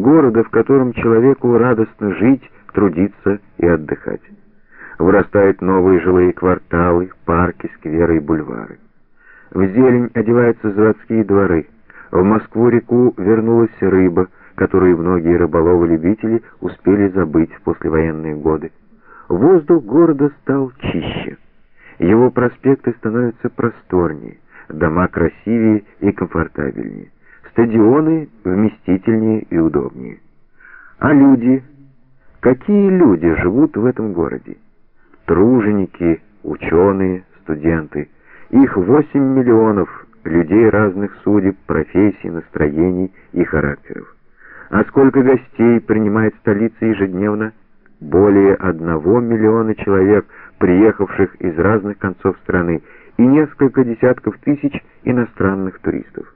города, в котором человеку радостно жить, трудиться и отдыхать. Вырастают новые жилые кварталы, парки, скверы и бульвары. В зелень одеваются заводские дворы. В Москву-реку вернулась рыба, которую многие рыболовы-любители успели забыть в послевоенные годы. Воздух города стал чище. Его проспекты становятся просторнее, дома красивее и комфортабельнее, стадионы вместительнее и удобнее. А люди? Какие люди живут в этом городе? Труженики, ученые, студенты. Их 8 миллионов людей разных судеб, профессий, настроений и характеров. А сколько гостей принимает столица ежедневно? Более одного миллиона человек, приехавших из разных концов страны, и несколько десятков тысяч иностранных туристов.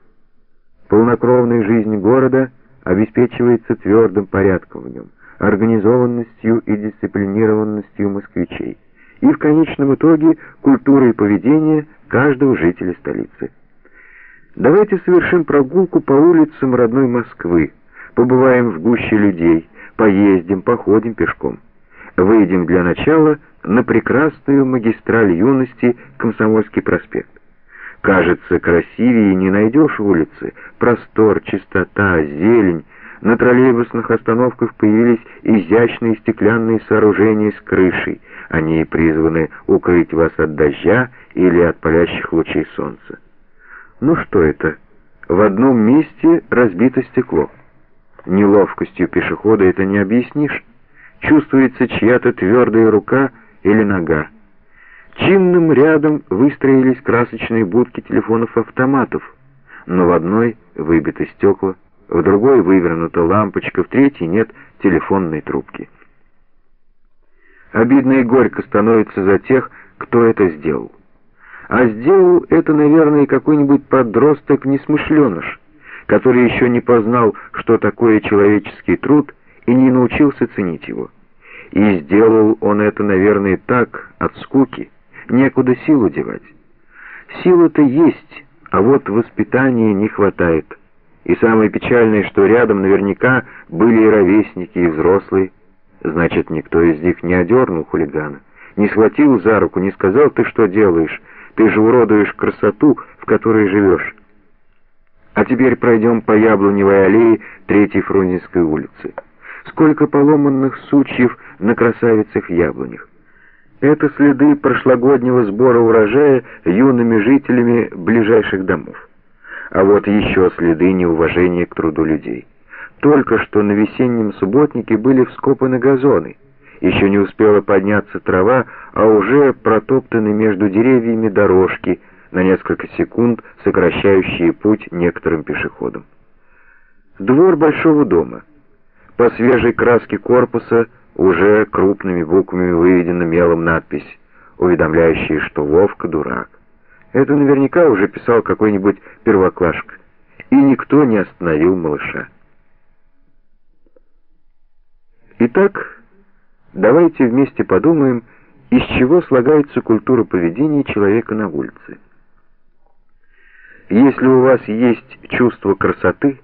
Полнокровная жизнь города обеспечивается твердым порядком в нем, организованностью и дисциплинированностью москвичей, и в конечном итоге культурой поведения каждого жителя столицы. Давайте совершим прогулку по улицам родной Москвы, побываем в гуще людей, поездим, походим пешком. Выйдем для начала на прекрасную магистраль юности Комсомольский проспект. Кажется, красивее не найдешь улицы. Простор, чистота, зелень. На троллейбусных остановках появились изящные стеклянные сооружения с крышей. Они призваны укрыть вас от дождя или от палящих лучей солнца. Ну что это? В одном месте разбито стекло. Неловкостью пешехода это не объяснишь. Чувствуется чья-то твердая рука или нога. Чинным рядом выстроились красочные будки телефонов-автоматов, но в одной выбиты стекла, в другой вывернута лампочка, в третьей нет телефонной трубки. Обидно и горько становится за тех, кто это сделал. А сделал это, наверное, какой-нибудь подросток-несмышленыш, который еще не познал, что такое человеческий труд, и не научился ценить его. И сделал он это, наверное, так, от скуки, некуда силу девать. Сила-то есть, а вот воспитания не хватает. И самое печальное, что рядом наверняка были и ровесники, и взрослые. Значит, никто из них не одернул хулигана, не схватил за руку, не сказал, ты что делаешь, ты же уродуешь красоту, в которой живешь. А теперь пройдем по Яблоневой аллее Третьей Фрунзенской улицы. Сколько поломанных сучьев на красавицах яблонях. Это следы прошлогоднего сбора урожая юными жителями ближайших домов. А вот еще следы неуважения к труду людей. Только что на весеннем субботнике были вскопаны газоны. Еще не успела подняться трава, а уже протоптаны между деревьями дорожки, на несколько секунд сокращающие путь некоторым пешеходам. Двор большого дома. По свежей краске корпуса уже крупными буквами выведена мелом надпись, уведомляющая, что Вовка дурак. Это наверняка уже писал какой-нибудь первоклашка, и никто не остановил малыша. Итак, давайте вместе подумаем, из чего слагается культура поведения человека на улице. Если у вас есть чувство красоты,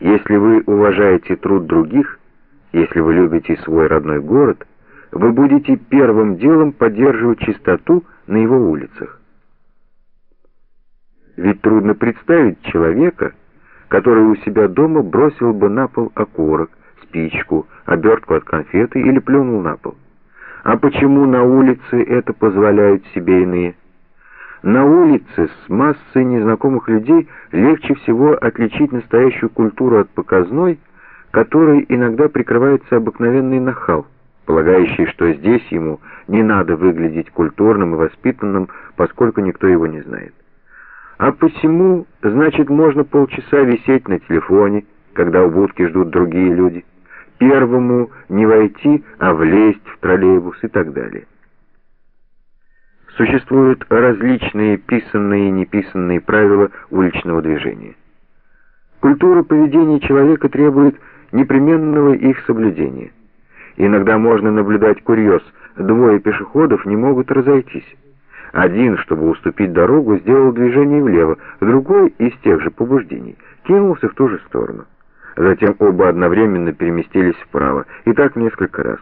если вы уважаете труд других, если вы любите свой родной город, вы будете первым делом поддерживать чистоту на его улицах. Ведь трудно представить человека, который у себя дома бросил бы на пол окурок, спичку, обертку от конфеты или плюнул на пол. А почему на улице это позволяют себе иные? На улице с массой незнакомых людей легче всего отличить настоящую культуру от показной, которой иногда прикрывается обыкновенный нахал, полагающий, что здесь ему не надо выглядеть культурным и воспитанным, поскольку никто его не знает. А посему, значит, можно полчаса висеть на телефоне, когда у будки ждут другие люди, первому не войти, а влезть в троллейбус и так далее. Существуют различные писанные и неписанные правила уличного движения. Культура поведения человека требует непременного их соблюдения. Иногда можно наблюдать курьез. Двое пешеходов не могут разойтись. Один, чтобы уступить дорогу, сделал движение влево, другой из тех же побуждений кинулся в ту же сторону. Затем оба одновременно переместились вправо, и так несколько раз.